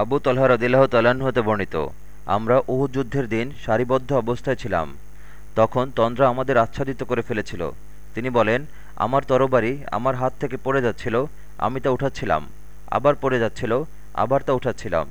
আবু তলহা রদিল্লাহ তাল্লাহ্ন হতে বর্ণিত, আমরা উহু যুদ্ধের দিন সারিবদ্ধ অবস্থায় ছিলাম। তখন তন্দ্রা আমাদের আচ্ছাদিত করে ফেলেছিল। তিনি বলেন, আমার তরবারি আমার হাত থেকে পড়ে যাচ্ছিল, আমি তা উঠাচ্ছিলাম। আবার পড়ে যাচ্ছিল, আবার তা উঠাচ্ছিলাম।